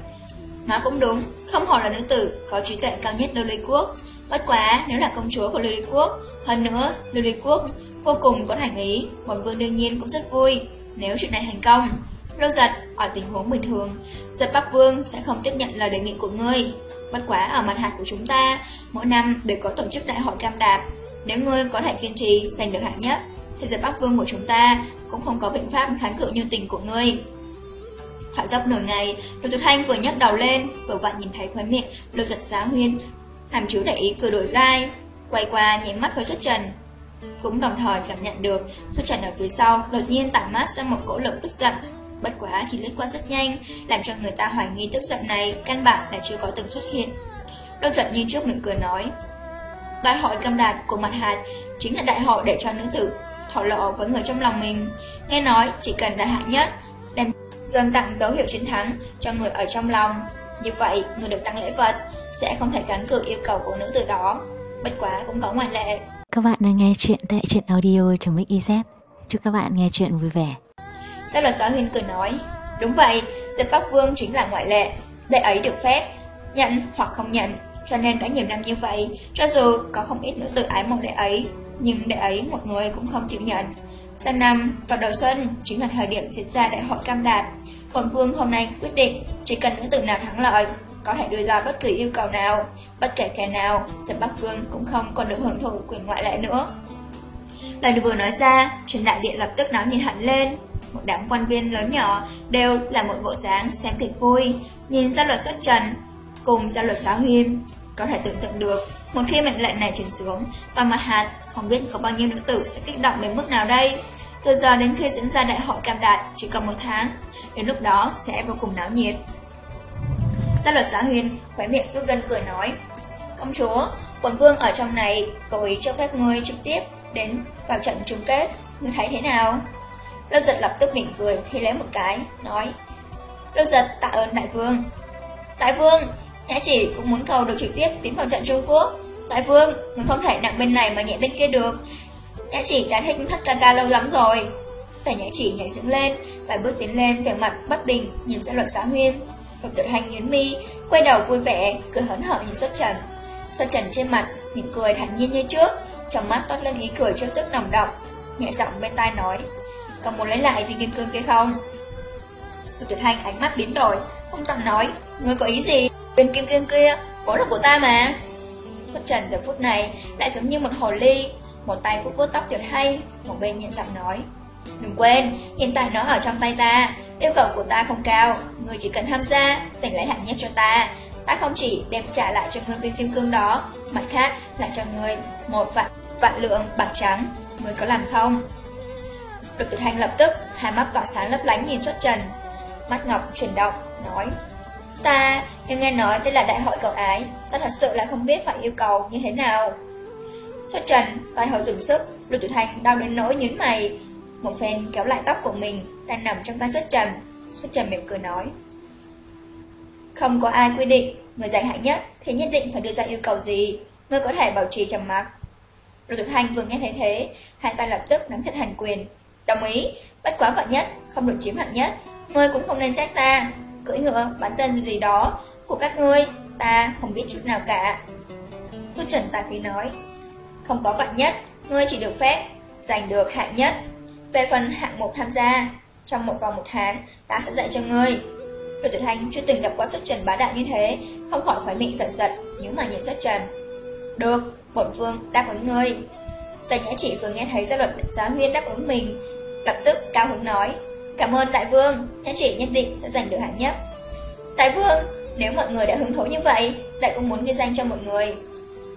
Nói cũng đúng, không hổ là nữ tử, có trí tuệ cao nhất Lưu Ly Quốc. Bất quá, nếu là công chúa của Lưu Ly Quốc, hơn nữa, Lưu Ly Quốc vô cùng có thành ý, bổn vương đương nhiên cũng rất vui. Nếu chuyện này thành công, lâu giật, ở tình huống bình thường, giật Bắc Vương sẽ không tiếp nhận lời đề nghị của ngươi. Bất quá ở mặt hạt của chúng ta, mỗi năm đều có tổ chức đại hội cam đạp. Nếu ngươi có thể kiên trì giành được hạng nhất, thì giật Bắc Vương của chúng ta cũng không có biện pháp kháng cự nhu tình của ngươi. Thỏa dốc nửa ngày, Lục Tuyệt Thanh vừa nhấc đầu lên, vừa vặn nhìn thấy khóe miệng Lục Giật Giá Huyên, hàm chú để ý cười đổi gai, quay qua nhìn mắt với xuất trần. Cũng đồng thời cảm nhận được xuất trần ở phía sau đột nhiên tản mát ra một cỗ lực tức giận. Bất quá chỉ lướt qua rất nhanh, làm cho người ta hoài nghi tức giận này căn bản là chưa có từng xuất hiện. Đôi giận nhìn trước mình cười nói, Đại hội cầm đạt của mặt hạt chính là đại hội để cho nữ tử thổ lộ với người trong lòng mình. Nghe nói chỉ cần đạt hạng nhất, đem dần tặng dấu hiệu chiến thắng cho người ở trong lòng. Như vậy, người được tặng lễ vật sẽ không thể cắn cự yêu cầu của nữ tử đó. Bất quá cũng có ngoại lệ. Các bạn đang nghe chuyện tại truyện audio.mix.iz. Chúc các bạn nghe chuyện vui vẻ. Gia luật giáo huyên cười nói, đúng vậy, giật Bắc Vương chính là ngoại lệ. Đệ ấy được phép, nhận hoặc không nhận, cho nên đã nhiều năm như vậy, cho dù có không ít nữ tử ái mong đệ ấy, nhưng đệ ấy một người cũng không chịu nhận. Sang năm, vào đầu xuân, chính là thời điểm diễn ra đại hội cam đạt. Quận vương hôm nay quyết định, chỉ cần nữ tử nào thắng lợi, có thể đưa ra bất kỳ yêu cầu nào, bất kể kẻ nào, Trần Bắc Phương cũng không còn được hưởng thụ quyền ngoại lệ nữa. Lời vừa nói ra, Trần đại điện lập tức náo nhiệt hẳn lên. Một đám quan viên lớn nhỏ đều là một bộ dáng xem kịch vui, nhìn ra luật xuất trần, cùng ra luật giáo huyên. Có thể tưởng tượng được, một khi mệnh lệnh này truyền xuống, toàn mặt hạt không biết có bao nhiêu nữ tử sẽ kích động đến mức nào đây. Từ giờ đến khi diễn ra đại hội cam đạt chỉ còn một tháng, đến lúc đó sẽ vô cùng náo nhiệt. Gia luật giáo huyền, khóe miệng rút gân cười nói. Công chúa, quần vương ở trong này, cầu ý cho phép ngươi trực tiếp đến vào trận chung kết, ngươi thấy thế nào? Lâu giật lập tức mỉm cười, thì lấy một cái, nói. Lâu giật tạ ơn đại vương. Đại vương, nhã chỉ cũng muốn cầu được trực tiếp tiến vào trận Trung Quốc. Đại vương, người không thể nặng bên này mà nhẹ bên kia được. Nhã chỉ đã thích thất ca ca lâu lắm rồi. Tài nhã chỉ nhảy dựng lên, phải bước tiến lên, về mặt bất bình, nhìn ra luật xã huyên. Lục Tiểu hành nhấn mi, quay đầu vui vẻ, cười hớn hở nhìn xuất trần. Xuất trần trên mặt, mỉm cười thản nhiên như trước, trong mắt toát lên ý cười trêu tức nồng đậm, nhẹ giọng bên tai nói, còn muốn lấy lại viên kim cương kia không? Lục Tiểu hành ánh mắt biến đổi, không tầm nói, ngươi có ý gì? Viên kim cương kia, vốn là của ta mà. Xuất trần giờ phút này lại giống như một hồ ly, một tay vuốt vuốt tóc tuyệt hay, một bên nhẹ giọng nói, Đừng quên, hiện tại nó ở trong tay ta, yêu cầu của ta không cao, người chỉ cần tham gia, giành lấy hạng nhất cho ta. Ta không chỉ đem trả lại cho ngươi viên kim cương đó, mặt khác lại cho ngươi một vạn, vạn lượng bạc trắng, ngươi có làm không? Lục tuyệt hành lập tức, hai mắt tỏa sáng lấp lánh nhìn xuất trần. Mắt ngọc chuyển động, nói Ta, nhưng nghe nói đây là đại hội cầu ái, ta thật sự là không biết phải yêu cầu như thế nào. Xuất trần, tay hơi dùng sức, lục tuyệt hành đau đến nỗi nhíu mày, một phen kéo lại tóc của mình Đang nằm trong tay xuất trần. Xuất trần mỉm cười nói Không có ai quy định Người giành hạng nhất thì nhất định phải đưa ra yêu cầu gì. Người có thể bảo trì trầm mặc. Lục Tuyệt Hành vừa nghe thấy thế Hai tay lập tức nắm chặt hành quyền. Đồng ý, bất quá vạn nhất Không được chiếm hạng nhất Ngươi cũng không nên trách ta. Cưỡi ngựa, bán tên gì gì đó Của các ngươi, ta không biết chút nào cả. Xuất trần ta khí nói Không có vạn nhất Ngươi chỉ được phép giành được hạng nhất về phần hạng mục tham gia, trong một vòng một tháng, ta sẽ dạy cho ngươi. Đội tuyển Hành chưa từng gặp qua xuất trần bá đạo như thế, không khỏi khói miệng giật giật, nhưng mà nhìn xuất trần. Được, bổn vương đáp ứng ngươi. Tề Nhã Chỉ vừa nghe thấy gia luật giáo huyên đáp ứng mình, lập tức cao hứng nói, cảm ơn đại vương, Nhã Chỉ nhất định sẽ giành được hạng nhất. Đại vương, nếu mọi người đã hứng thú như vậy, đại cũng muốn ghi danh cho mọi người.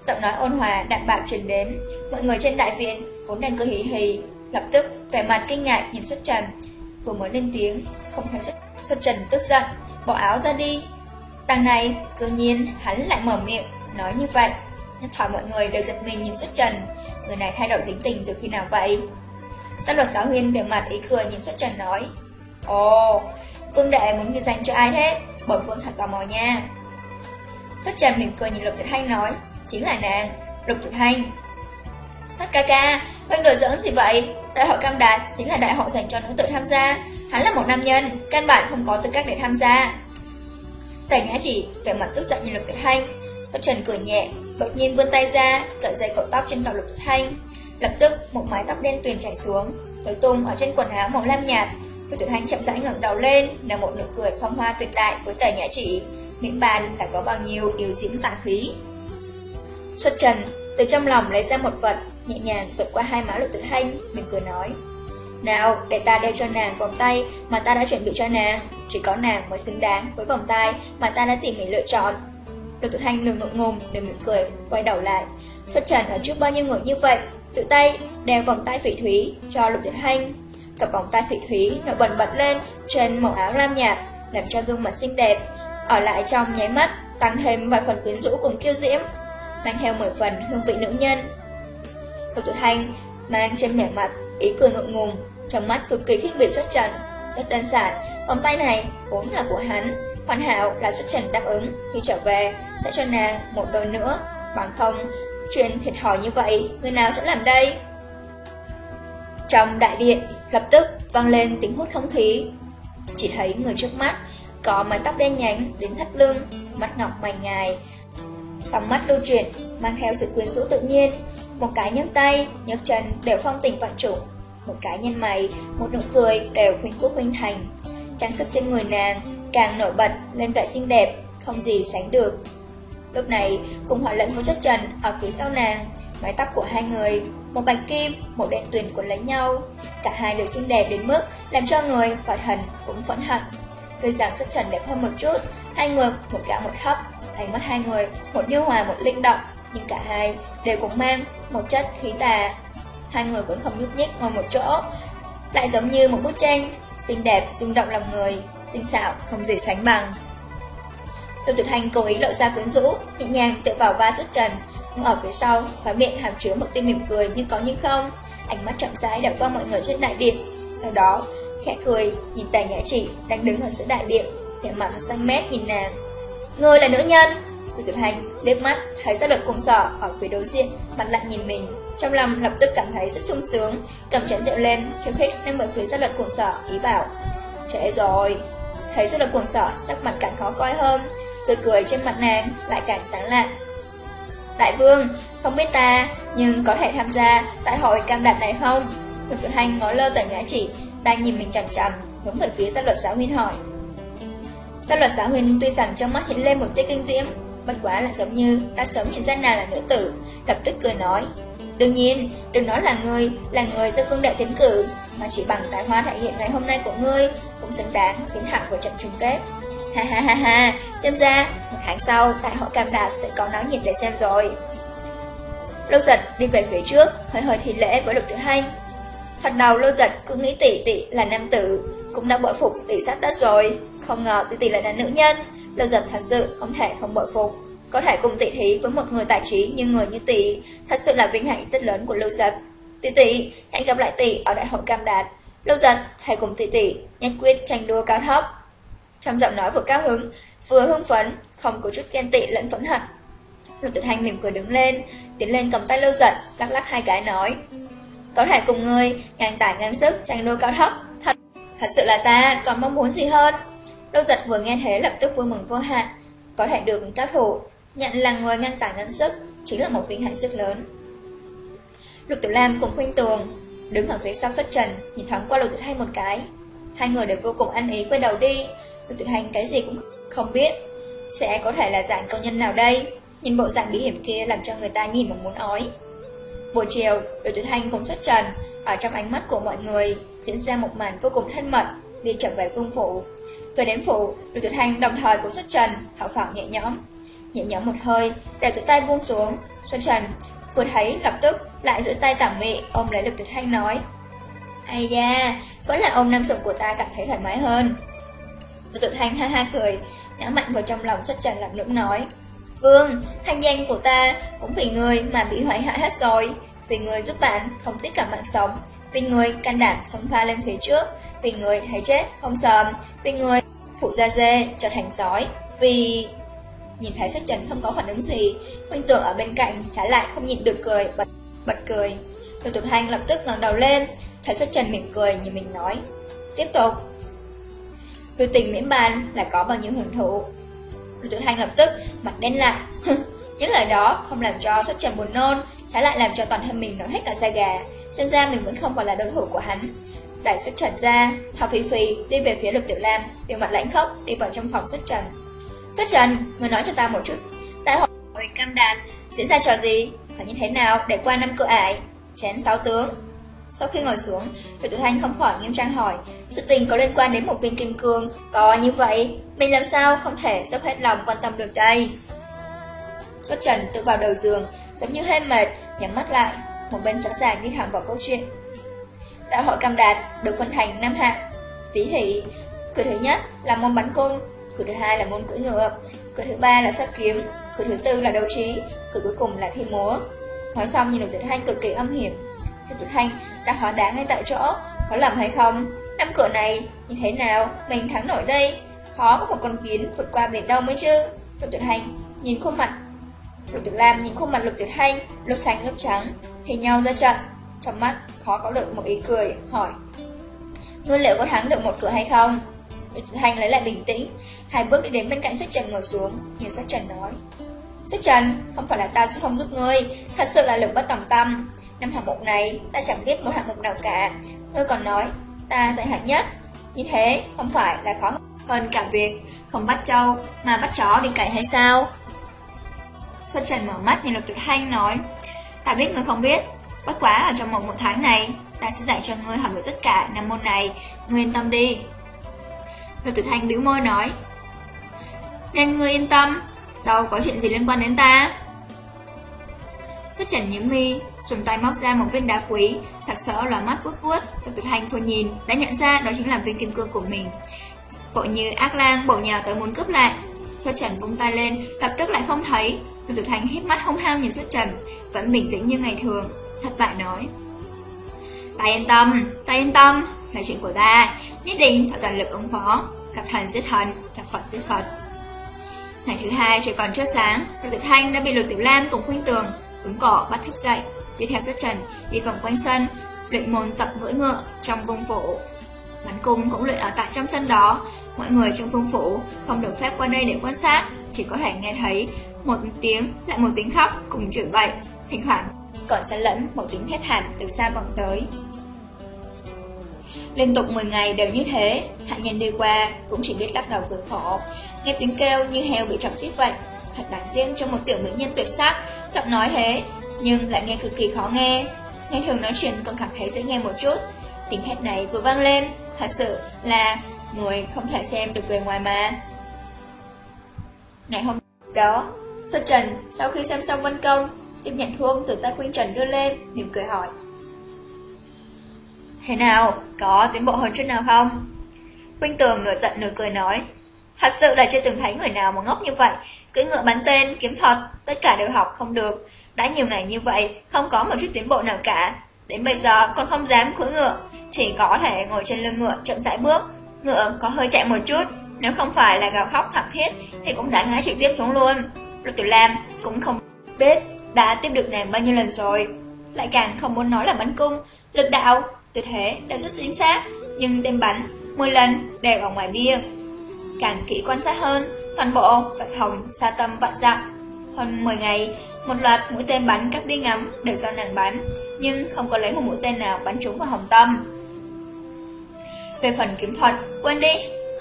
Giọng nói ôn hòa đạm bạc truyền đến, mọi người trên đại viện vốn đang cười hì hì, lập tức vẻ mặt kinh ngạc nhìn xuất trần. Vừa mới lên tiếng, không thấy xuất, xuất trần tức giận, bỏ áo ra đi. Đằng này, cơ nhiên hắn lại mở miệng, nói như vậy. Nhất thời mọi người đều giật mình nhìn xuất trần, người này thay đổi tính tình từ khi nào vậy? giáo luật giáo huyên vẻ mặt ý cười nhìn xuất trần nói, Ồ, Vương Đệ muốn ghi danh cho ai thế? Bổn Vương thật tò mò nha. Xuất trần mỉm cười nhìn Lục Tuyệt Thanh nói, chính là nàng, Lục Tuyệt Thanh. Thất ca ca, huynh đùa giỡn gì vậy? Đại hội Cam Đạt chính là đại hội dành cho nữ tự tham gia. Hắn là một nam nhân, căn bản không có tư cách để tham gia. Tề Nhã chỉ vẻ mặt tức giận nhìn Lục Tuyệt Thanh. Xuất Trần cười nhẹ, đột nhiên vươn tay ra, cởi dây cổ tóc trên đầu Lục Tuyệt Thanh. Lập tức một mái tóc đen tuyền chảy xuống, rối tung ở trên quần áo màu lam nhạt. Lục Tuyệt Thanh chậm rãi ngẩng đầu lên, là một nụ cười phong hoa tuyệt đại với Tề Nhã chỉ. Miệng bàn là có bao nhiêu yếu diễm tàn khí. Xuất Trần từ trong lòng lấy ra một vật, nhẹ nhàng vượt qua hai má Lục Tuyệt Thanh, mình cười nói. Nào, để ta đeo cho nàng vòng tay mà ta đã chuẩn bị cho nàng. Chỉ có nàng mới xứng đáng với vòng tay mà ta đã tỉ mỉ lựa chọn. Lục Tuyệt Thanh lường ngượng ngùng để mỉm cười, quay đầu lại. Xuất trần ở trước bao nhiêu người như vậy, tự tay đeo vòng tay phỉ thúy cho Lục Tuyệt Thanh. Cặp vòng tay phỉ thúy nổi bật bật lên trên màu áo lam nhạt, làm cho gương mặt xinh đẹp ở lại trong nháy mắt, tăng thêm vài phần quyến rũ cùng kiêu diễm, mang theo mười phần hương vị nữ nhân. Lục Tuyệt Thanh mang trên vẻ mặt ý cười ngượng ngùng, trong mắt cực kỳ khinh bị xuất trần, rất đơn giản, vòng tay này vốn là của hắn, hoàn hảo là xuất trần đáp ứng, khi trở về sẽ cho nàng một đôi nữa, bằng không chuyện thiệt hỏi như vậy, người nào sẽ làm đây? Trong đại điện, lập tức vang lên tiếng hút không khí. Chỉ thấy người trước mắt có mái tóc đen nhánh đến thắt lưng, mắt ngọc mày ngài, sóng mắt lưu chuyển, mang theo sự quyến rũ tự nhiên, một cái nhấc tay, nhấc chân đều phong tình vạn trụng một cái nhân mày, một nụ cười đều khuynh quốc khuynh thành. Trang sức trên người nàng càng nổi bật lên vẻ xinh đẹp, không gì sánh được. Lúc này, cùng họ lẫn với giấc trần ở phía sau nàng, mái tóc của hai người, một bạch kim, một đen tuyền cuốn lấy nhau. Cả hai đều xinh đẹp đến mức làm cho người và thần cũng phẫn hận. Tuy rằng giấc trần đẹp hơn một chút, hai người một cao một hấp ánh mắt hai người một điêu hòa một linh động, nhưng cả hai đều cũng mang một chất khí tà. Hai người vẫn không nhúc nhích ngồi một chỗ, lại giống như một bức tranh, xinh đẹp, rung động lòng người, tinh xảo, không gì sánh bằng. Lục Tuyệt Hành cố ý lộ ra quyến rũ, nhẹ nhàng tựa vào vai rút trần, ngồi ở phía sau, khóe miệng hàm chứa một tia mỉm cười nhưng có như không. Ánh mắt chậm rãi đảo qua mọi người trên đại điện, sau đó khẽ cười nhìn tài Nhã Chỉ đang đứng ở giữa đại điện, vẻ mặt xanh mét nhìn nàng. Ngươi là nữ nhân. Lục Tuyệt Hành liếc mắt thấy gia luật cùng sở ở phía đối diện, mặt lạnh nhìn mình, trong lòng lập tức cảm thấy rất sung sướng, cầm chén rượu lên, khiêu khích nâng bởi phía gia luật cùng sở ý bảo. Trễ rồi. Thấy gia luật cùng sở sắc mặt càng khó coi hơn, tươi cười trên mặt nàng lại càng sáng lạ. Đại vương, không biết ta, nhưng có thể tham gia tại hội cam đạt này không? Lục Tuyệt Hành ngó lơ tẩy ngã chỉ, đang nhìn mình chằm chằm, hướng về phía gia luật giáo huyên hỏi. Gia luật giáo huyên tuy rằng trong mắt hiện lên một tia kinh diễm, bất quá là giống như đã sớm nhìn ra nàng là nữ tử, lập tức cười nói. Đương nhiên, đừng nói là người là người do phương đại tiến cử, mà chỉ bằng tài hoa thể hiện ngày hôm nay của ngươi, cũng xứng đáng tiến hạng vào trận chung kết. Ha ha ha ha, xem ra, một tháng sau, đại hội cam đạt sẽ có náo nhiệt để xem rồi. Lâu giật đi về phía trước, hơi hơi thi lễ với lục tử hành. Thật đầu lâu giật cứ nghĩ tỷ tỷ là nam tử, cũng đã bội phục tỷ sát đất rồi. Không ngờ tỷ tỷ lại là nữ nhân, lâu giật thật sự không thể không bội phục. Có thể cùng tỷ thí với một người tài trí như người như tỷ, thật sự là vinh hạnh rất lớn của lâu giật. Tỷ tỷ, hẹn gặp lại tỷ ở đại hội cam đạt. Lâu giật, hãy cùng tỷ tỷ, nhất quyết tranh đua cao thấp. Trong giọng nói vừa cao hứng, vừa hưng phấn, không có chút ghen tị lẫn phẫn hận. Lục tuyệt hành mỉm cười đứng lên, tiến lên cầm tay lâu giật, lắc lắc hai cái nói. Có thể cùng người, ngang tải ngang sức, tranh đua cao thấp. Thật, thật sự là ta, còn mong muốn gì hơn. Lâu giật vừa nghe thế lập tức vui mừng vô hạn. Có thể được các thủ, nhận là người ngang tải ngang sức, chính là một vinh hạnh rất lớn. Lục Tiểu Lam cùng khuyên Tường đứng ở phía sau xuất trần, nhìn thoáng qua Lục Tuyệt Hành một cái. Hai người đều vô cùng ăn ý quay đầu đi. Lục Tuyệt Hành cái gì cũng không biết, sẽ có thể là dạng công nhân nào đây? Nhìn bộ dạng bí hiểm kia làm cho người ta nhìn mà muốn ói. Buổi chiều, Lục Tuyệt Hành cùng xuất trần, ở trong ánh mắt của mọi người diễn ra một màn vô cùng thân mật, đi trở về vương phủ. Về đến phủ, Lục Tuyệt Hành đồng thời cũng xuất trần, hậu phỏng nhẹ nhõm. nhẹ nhõm một hơi, để tự tay buông xuống. Xuân Trần vừa thấy lập tức lại giữ tay tảng mị ôm lấy Lục Tuyệt Hành nói. Ai da, vẫn là ông nam sủng của ta cảm thấy thoải mái hơn. Lục Tuyệt Hành ha ha cười, nhã mạnh vào trong lòng xuất Trần lặng lưỡng nói. Vương, thanh danh của ta cũng vì người mà bị hoại hại hết rồi. Vì người giúp bạn không tiếc cả mạng sống, vì người can đảm sống pha lên phía trước, vì người thấy chết không sợ, vì người phụ da dê trở thành sói, vì... Nhìn thấy xuất trần không có phản ứng gì, Huynh tưởng ở bên cạnh trái lại không nhịn được cười, bật, bật cười. Lục Tục Thanh lập tức ngẩng đầu lên, thấy xuất trần mỉm cười như mình nói. Tiếp tục. Biểu tình miễn bàn là có bao nhiêu hưởng thụ. Lục Tục Thanh lập tức mặt đen lại. Những lời đó không làm cho xuất trần buồn nôn, trái lại làm cho toàn thân mình nổi hết cả da gà. Xem ra mình vẫn không còn là đối thủ của hắn. Đẩy xuất trần ra, thảo phì phì đi về phía lục tiểu lam, tiểu mặt lãnh khốc đi vào trong phòng xuất trần. Xuất trần, người nói cho ta một chút. Đại hội cam đàn diễn ra trò gì? Phải như thế nào để qua năm cửa ải? Chén sáu tướng. Sau khi ngồi xuống, Thủy Tiểu Thanh không khỏi nghiêm trang hỏi, sự tình có liên quan đến một viên kim cương, có như vậy, mình làm sao không thể dốc hết lòng quan tâm được đây? Xuất Trần tự vào đầu giường, giống như hơi mệt, nhắm mắt lại, một bên rõ ràng đi thẳng vào câu chuyện. Đại hội Cam Đạt được phân thành năm hạng. Tí thị, cửa thứ nhất là môn bắn cung, cửa thứ hai là môn cưỡi ngựa, cửa thứ ba là sát kiếm, cửa thứ tư là đấu trí, cửa cuối cùng là thi múa. Nói xong nhìn Lục Tuyệt Thanh cực kỳ âm hiểm. Lục Tuyệt Thanh đã hóa đá ngay tại chỗ, có lầm hay không? Năm cửa này, như thế nào, mình thắng nổi đây? Khó có một con kiến vượt qua biển đâu mới chứ? Lục Tuyệt Thanh nhìn khuôn mặt Lục Tuyệt Lam nhìn khuôn mặt Lục Tuyệt Thanh, lúc xanh lúc trắng, thì nhau ra trận. Trong mắt khó có được một ý cười, hỏi Ngươi liệu có thắng được một cửa hay không? thành Thanh lấy lại bình tĩnh, hai bước đi đến bên cạnh Xuất Trần ngồi xuống, nhìn Xuất Trần nói Xuất Trần, không phải là ta sẽ không giúp ngươi, thật sự là lực bất tòng tâm. Năm hạng mục này, ta chẳng biết một hạng mục nào cả. Ngươi còn nói, ta giải hạng nhất. Như thế, không phải là khó hơn cả việc không bắt trâu mà bắt chó đi cậy hay sao? Xuân Trần mở mắt nhìn Lục Tuyệt Thanh nói Ta biết ngươi không biết Bất quá ở trong một một tháng này, Ta sẽ dạy cho ngươi học được tất cả năm môn này. Ngươi yên tâm đi. Lục Tuyệt Thanh bĩu môi nói, Nên ngươi yên tâm, Đâu có chuyện gì liên quan đến ta. Xuất trần nhíu mi, Dùng tay móc ra một viên đá quý, Sặc sỡ lòa mắt vuốt vuốt. Lục Tuyệt Thanh vừa nhìn, Đã nhận ra đó chính là viên kim cương của mình. Vội như ác lang bổ nhào tới muốn cướp lại. Xuất trần vung tay lên, Lập tức lại không thấy. Lục tuyệt Thành hít mắt hông hao nhìn xuất trần Vẫn bình tĩnh như ngày thường. Thất bại nói. Ta yên tâm, ta yên tâm Là chuyện của ta. Nhất định phải toàn lực ứng phó. Gặp thần giết thần, gặp Phật giết Phật. Ngày thứ hai trời còn chưa sáng. Lục Tiểu Thanh đã bị Lục Tiểu Lam cùng khuyên tường Đúng cỏ bắt thức dậy Đi theo rất trần đi vòng quanh sân Luyện môn tập cưỡi ngựa trong cung phủ. Bắn cung cũng luyện ở tại trong sân đó. Mọi người trong phương phủ không được phép qua đây để quan sát Chỉ có thể nghe thấy một tiếng lại một tiếng khóc cùng chuyển bậy, thỉnh thoảng còn xen lẫn một tiếng hét thảm từ xa vọng tới. Liên tục 10 ngày đều như thế, hạ nhân đi qua cũng chỉ biết lắc đầu cười khổ, nghe tiếng kêu như heo bị chọc tiết vậy. Thật đáng tiếc cho một tiểu mỹ nhân tuyệt sắc, giọng nói thế, nhưng lại nghe cực kỳ khó nghe. Nghe thường nói chuyện còn cảm thấy dễ nghe một chút, tiếng hét này vừa vang lên, thật sự là người không thể xem được người ngoài mà. Ngày hôm đó, Xuất Trần sau khi xem xong văn công, tiếp nhận thuốc từ tay Quyên Trần đưa lên, mỉm cười hỏi. Thế nào, có tiến bộ hơn chút nào không? Quyên Tường nửa giận nửa cười nói. Thật sự là chưa từng thấy người nào mà ngốc như vậy, cưỡi ngựa bắn tên, kiếm thuật, tất cả đều học không được. Đã nhiều ngày như vậy, không có một chút tiến bộ nào cả. Đến bây giờ còn không dám cưỡi ngựa, chỉ có thể ngồi trên lưng ngựa chậm rãi bước. Ngựa có hơi chạy một chút, nếu không phải là gào khóc thảm thiết thì cũng đã ngã trực tiếp xuống luôn. Lục Tiểu Lam cũng không biết đã tiếp được nàng bao nhiêu lần rồi. Lại càng không muốn nói là bắn cung, lực đạo, tư thế đã rất chính xác, nhưng tên bắn 10 lần đều ở ngoài bia. Càng kỹ quan sát hơn, toàn bộ vạch hồng xa tâm vạn dặm. Hơn 10 ngày, một loạt mũi tên bắn các đi ngắm đều do nàng bắn, nhưng không có lấy một mũi tên nào bắn trúng vào hồng tâm. Về phần kiếm thuật, quên đi.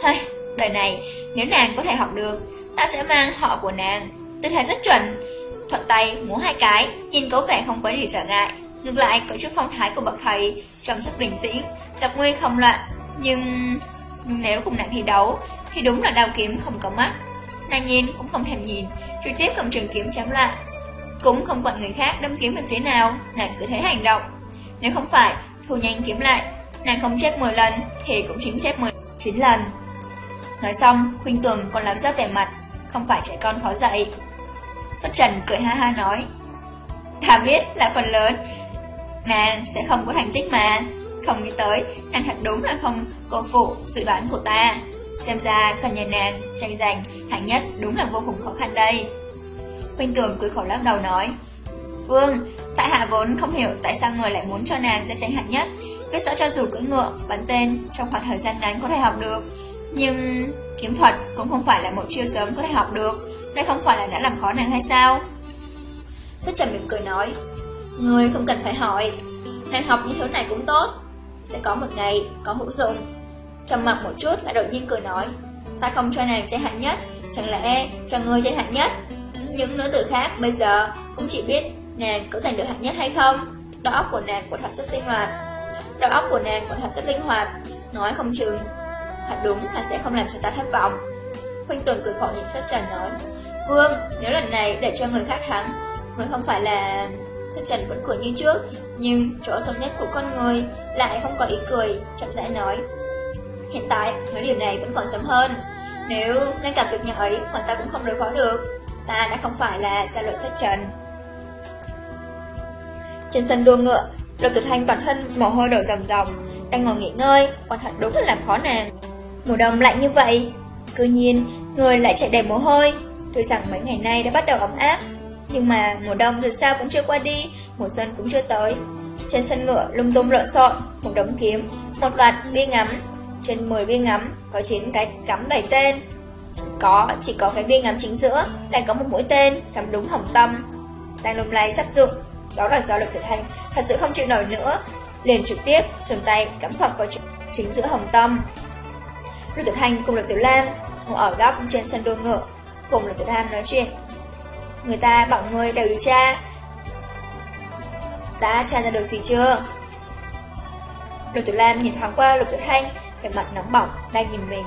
Hay, đời này, nếu nàng có thể học được, ta sẽ mang họ của nàng Tư thế rất chuẩn Thuận tay múa hai cái Nhìn có vẻ không có gì trở ngại Ngược lại có chút phong thái của bậc thầy Trông rất bình tĩnh Gặp nguy không loạn Nhưng nhưng nếu cùng nàng thi đấu Thì đúng là đao kiếm không có mắt Nàng nhìn cũng không thèm nhìn trực tiếp cầm trường kiếm chém lại. Cũng không quản người khác đâm kiếm về phía nào, nàng cứ thế hành động. Nếu không phải, thu nhanh kiếm lại, nàng không chết 10 lần thì cũng chính chết 19 lần. Nói xong, Khuynh Tường còn làm ra vẻ mặt, không phải trẻ con khó dạy. Xuất Trần cười ha ha nói, Ta biết là phần lớn, nàng sẽ không có thành tích mà. Không nghĩ tới, nàng thật đúng là không cô phụ dự đoán của ta. Xem ra cần nhà nàng tranh giành hạng nhất đúng là vô cùng khó khăn đây. Khuynh Tường cười khổ lắc đầu nói, Vương, tại hạ vốn không hiểu tại sao người lại muốn cho nàng ra tranh hạng nhất. Biết rõ cho dù cưỡi ngựa, bắn tên trong khoảng thời gian ngắn có thể học được, nhưng kiếm thuật cũng không phải là một chiêu sớm có thể học được đây không phải là đã làm khó nàng hay sao? Xuất trần mỉm cười nói Người không cần phải hỏi. Nàng học những thứ này cũng tốt. Sẽ có một ngày có hữu dụng. Trầm mặc một chút lại đột nhiên cười nói, Ta không cho nàng trai hạng nhất. Chẳng lẽ cho người trai hạng nhất? Những nữ tử khác bây giờ Cũng chỉ biết nàng có giành được hạng nhất hay không. Đầu óc của nàng quả thật rất linh hoạt. Đầu óc của nàng quả thật rất linh hoạt. Nói không chừng, Thật đúng là sẽ không làm cho ta thất vọng. Khuynh Tường cười khổ nhìn Xuất Trần nói Vương, nếu lần này để cho người khác thắng Người không phải là... Xuất Trần vẫn cười như trước Nhưng chỗ sâu nhất của con người Lại không có ý cười, chậm rãi nói. Hiện tại, nói điều này vẫn còn sớm hơn Nếu ngay cả việc nhà ấy Mà ta cũng không đối phó được Ta đã không phải là gia luật Xuất Trần. Trên sân đua ngựa Lục Tuyệt Thanh toàn thân mồ hôi đổ ròng ròng Đang ngồi nghỉ ngơi Còn thật đúng là làm khó nàng. Mùa đông lạnh như vậy Cứ nhiên người lại chạy đầy mồ hôi. Tuy rằng mấy ngày nay đã bắt đầu ấm áp. Nhưng mà mùa đông dù sao cũng chưa qua đi Mùa xuân cũng chưa tới. Trên sân ngựa lung tung lộn xộn Một đống kiếm, một loạt bia ngắm. Trên 10 bia ngắm có 9 cái cắm đầy tên. Có, chỉ có cái bia ngắm chính giữa Lại có một mũi tên cắm đúng hồng tâm. Đang lung lay sắp dụng Đó là do lực thực hành thật sự không chịu nổi nữa. Liền trực tiếp dùng tay cắm phập vào chính giữa hồng tâm. Lưu tuyệt Thanh cùng Lục Tiểu Lam ngồi ở góc trên sân đua ngựa, cùng Lục Tiểu Tham nói chuyện. Người ta bảo người đều điều tra. Đã tra ra được gì chưa? Lục Tiểu Lam nhìn thoáng qua Lục Tiểu Thanh, vẻ mặt nóng bỏng, đang nhìn mình.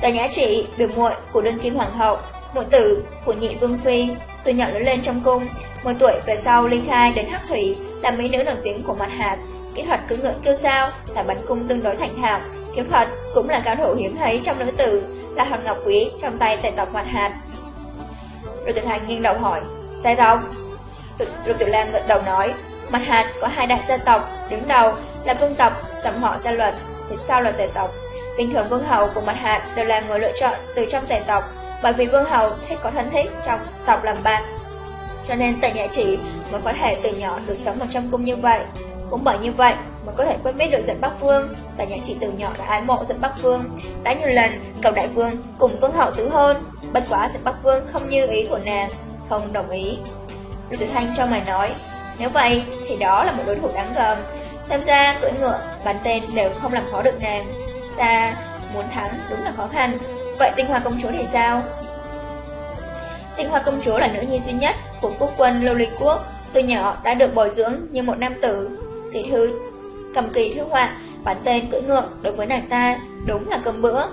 Tà Nhã Chỉ, biểu muội của đương kim hoàng hậu, muội tử của nhị vương phi, tôi nhỏ lớn lên trong cung, 10 tuổi về sau ly khai đến Hắc Thủy, là mỹ nữ nổi tiếng của mặt hạt, kỹ thuật cứ ngưỡng kêu sao, là bắn cung tương đối thành thạo, Kiếm thuật cũng là cao thủ hiếm thấy trong nữ tử, là hầm ngọc quý trong tay tề tộc Mặt Hạt. Lục Tuyệt Hành nghiêng đầu hỏi, tề tộc? Lục Tuyệt Lam gật đầu nói, Mặt Hạt có hai đại gia tộc, đứng đầu là vương tộc, dòng họ gia luật, thì sau là tề tộc. Bình thường vương hầu của Mặt Hạt đều là người lựa chọn từ trong tề tộc, bởi vì vương hầu thích có thân thích trong tộc làm bạn. Cho nên tề nhã chỉ mới có thể từ nhỏ được sống ở trong cung như vậy. Cũng bởi như vậy mà có thể quen biết được dẫn Bắc phương tại nhã chỉ từ nhỏ đã ái mộ dẫn Bắc phương Đã nhiều lần cầu đại vương cùng vương hậu tứ hôn. Bất quá dẫn Bắc Vương không như ý của nàng, không đồng ý. Lưu Tử Thanh cho mày nói, nếu vậy thì đó là một đối thủ đáng gờm. Tham ra cưỡi ngựa, bắn tên đều không làm khó được nàng. Ta muốn thắng đúng là khó khăn. Vậy tinh hoa công chúa thì sao? Tinh hoa công chúa là nữ nhi duy nhất của quốc quân lô Ly Quốc. Từ nhỏ đã được bồi dưỡng như một nam tử kỳ thư cầm kỳ thư họa, bản tên cưỡi ngựa đối với nàng ta đúng là cơm bữa.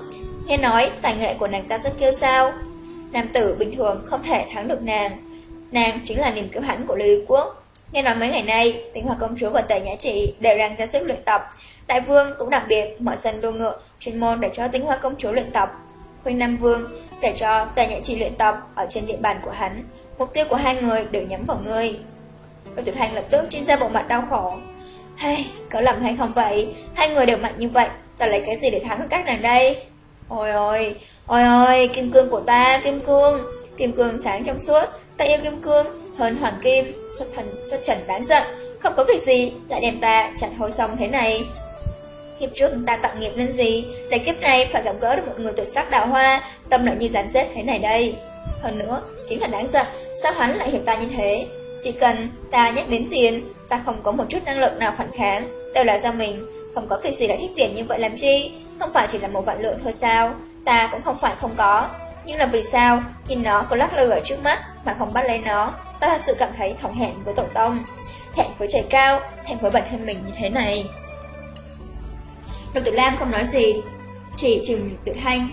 Nghe nói tài nghệ của nàng ta rất kiêu sao. Nam tử bình thường không thể thắng được nàng. Nàng chính là niềm kiêu hãnh của Lý Quốc. Nghe nói mấy ngày nay, tinh hoa công chúa và tề nhã trị đều đang ra sức luyện tập. Đại vương cũng đặc biệt mở sân đua ngựa chuyên môn để cho tinh hoa công chúa luyện tập. Huynh Nam Vương để cho tề nhã trị luyện tập ở trên địa bàn của hắn. Mục tiêu của hai người đều nhắm vào ngươi. Đội tuyệt hành lập tức trên ra bộ mặt đau khổ. Hay, có lầm hay không vậy? Hai người đều mạnh như vậy, ta lấy cái gì để thắng được các nàng đây? Ôi ôi, ôi ôi, kim cương của ta, kim cương, kim cương sáng trong suốt, ta yêu kim cương, hơn hoàng kim, xuất thần, xuất trần đáng giận, không có việc gì, lại đem ta chặt hôi xong thế này. Kiếp trước ta tạo nghiệp nên gì, để kiếp này phải gặp gỡ được một người tuyệt sắc đào hoa, tâm lại như rắn rết thế này đây. Hơn nữa, chính là đáng giận, sao hắn lại hiểu ta như thế? Chỉ cần ta nhắc đến tiền, ta không có một chút năng lực nào phản kháng, đều là do mình, không có việc gì lại thích tiền như vậy làm chi, không phải chỉ là một vạn lượng thôi sao, ta cũng không phải không có. Nhưng là vì sao, nhìn nó có lắc lư ở trước mắt mà không bắt lấy nó, ta thật sự cảm thấy thỏng hẹn với tổ tông. hẹn với trời cao, hẹn với bản thân mình như thế này. Lục Tử Lam không nói gì, chỉ chừng Tự Thanh.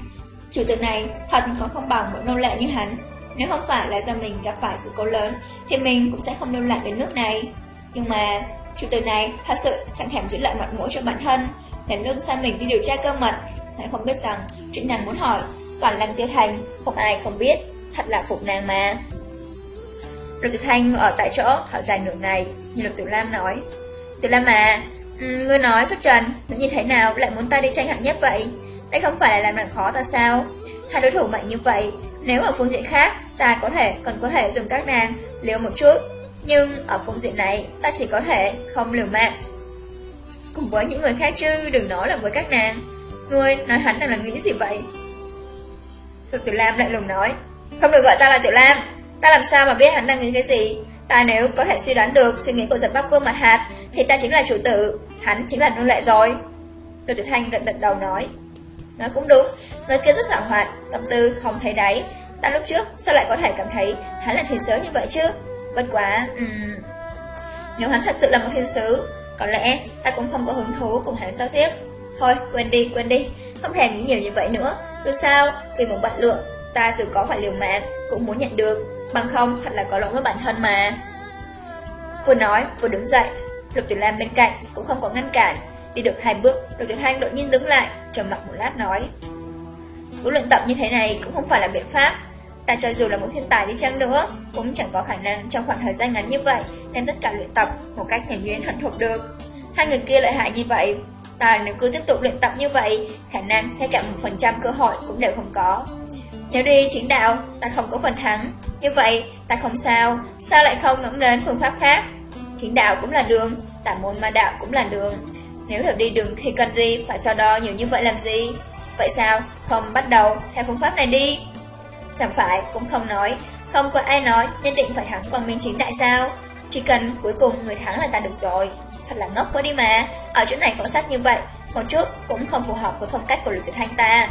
Chủ tử này thật có không bằng một nô lệ như hắn. Nếu không phải là do mình gặp phải sự cố lớn Thì mình cũng sẽ không lưu lạc đến nước này. Nhưng mà chủ tử này thật sự chẳng thèm giữ lại mặt mũi cho bản thân Để lưng sang mình đi điều tra cơ mật. Lại không biết rằng chuyện nàng muốn hỏi Toàn lăng tiêu thành Không ai không biết Thật là phục nàng mà. Lục Tiểu Thanh ở tại chỗ thở dài nửa ngày Như Lục Tiểu Lam nói Tiểu Lam à um, Ngươi nói xuất trần Nó như thế nào lại muốn ta đi tranh hạng nhất vậy? Đây không phải là làm nàng khó ta sao? Hai đối thủ mạnh như vậy nếu ở phương diện khác, Ta có thể, còn có thể dùng các nàng liều một chút. Nhưng ở phương diện này, Ta chỉ có thể không liều mạng. Cùng với những người khác chứ, Đừng nói là với các nàng. Ngươi nói hắn đang là nghĩ gì vậy? Lục Tiểu Lam lại lùng nói, Không được gọi ta là Tiểu Lam. Ta làm sao mà biết hắn đang nghĩ cái gì? Ta nếu có thể suy đoán được suy nghĩ của giật Bắc Vương mặt hạt, Thì ta chính là chủ tử. Hắn chính là nô lệ rồi. Lục Tiểu Thanh gật gật đầu nói Nói cũng đúng. Người kia rất giảo hoạt Tâm tư không thấy đáy. Ta lúc trước sao lại có thể cảm thấy Hắn là thiên sứ như vậy chứ? Bất quá um... Nếu hắn thật sự là một thiên sứ, Có lẽ ta cũng không có hứng thú cùng hắn giao tiếp. Thôi, quên đi quên đi. Không thèm nghĩ nhiều như vậy nữa. Dù sao, vì một bạn lượng, Ta dù có phải liều mạng, Cũng muốn nhận được. Bằng không, thật là có lỗi với bản thân mà. Vừa nói vừa đứng dậy. Lục Tiểu Lam bên cạnh cũng không có ngăn cản. Đi được hai bước, Lục Tiểu Thanh đột nhiên đứng lại, trầm mặc một lát, nói. Cứ luyện tập như thế này cũng không phải là biện pháp Ta cho dù là một thiên tài đi chăng nữa Cũng chẳng có khả năng trong khoảng thời gian ngắn như vậy Đem tất cả luyện tập một cách nhảy nhuyễn thuận thuộc được Hai người kia lợi hại như vậy Ta nếu cứ tiếp tục luyện tập như vậy Khả năng ngay cả một phần trăm cơ hội cũng đều không có Nếu đi chính đạo Ta không có phần thắng như vậy, ta không sao, sao lại không ngẫm đến phương pháp khác? Chính đạo cũng là đường, tả môn ma đạo cũng là đường. Nếu hiểu đi đường thì cần gì, phải so đo nhiều như vậy làm gì? Vậy sao, không bắt đầu theo phương pháp này đi? Chẳng phải, cũng không nói, không có ai nói nhất định phải thắng bằng minh chính đại sao? Chỉ cần cuối cùng người thắng là ta được rồi. Thật là ngốc quá đi mà, ở chỗ này có sát như vậy, một chút cũng không phù hợp với phong cách của lục tuyệt thanh ta.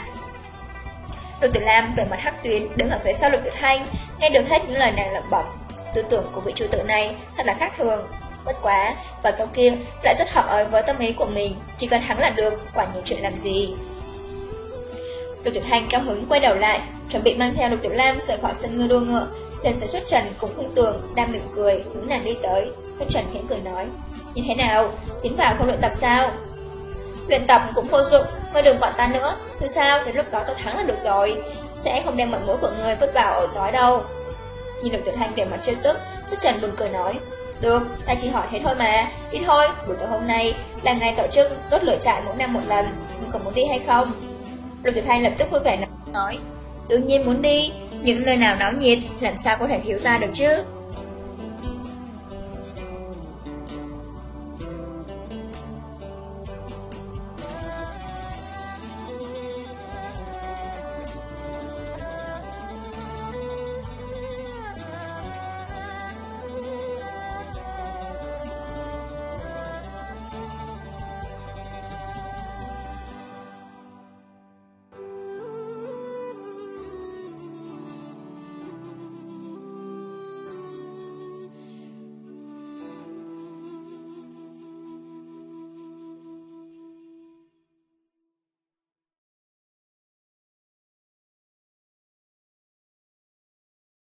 Lục tuyệt Lam về mặt hắc tuyến đứng ở phía sau Lục tuyệt Thanh, nghe được hết những lời nàng lẩm bẩm. Tư tưởng của vị chủ tử này thật là khác thường. Bất quá, vài câu kia lại rất hợp với tâm ý của mình, chỉ cần hắn là được, quả nhiều chuyện làm gì. Lục Tử Thanh cao hứng quay đầu lại, chuẩn bị mang theo Lục Tử Lam rời khỏi sân ngư đua ngựa, lần sẽ xuất trần cũng Hương tường, đang mỉm cười, hướng nàng đi tới. Xuất trần khẽ cười nói, như thế nào, tiến vào không luyện tập sao? Luyện tập cũng vô dụng, ngươi đừng gọi ta nữa, dù sao đến lúc đó ta thắng là được rồi, sẽ không đem mặt mũi của ngươi vứt vào ổ sói đâu. Nhìn Lục Tiểu Thanh vẻ mặt trêu tức, Xuất Trần buồn cười nói, được, ta chỉ hỏi thế thôi mà, đi thôi, buổi tối hôm nay là ngày tổ chức đốt lửa trại mỗi năm một lần, ngươi còn muốn đi hay không? Lục Tiểu Thanh lập tức vui vẻ nói, đương nhiên muốn đi, những nơi nào náo nhiệt, làm sao có thể thiếu ta được chứ?